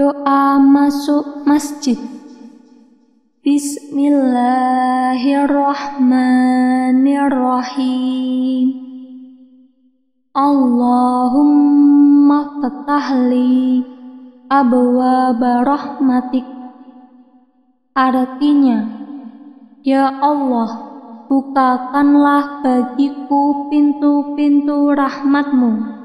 Doa masuk masjid. Bismillahirrahmanirrahim. Allahumma fatahli abwa rahmatik. Artinya, Ya Allah, bukakanlah bagiku pintu-pintu rahmatmu.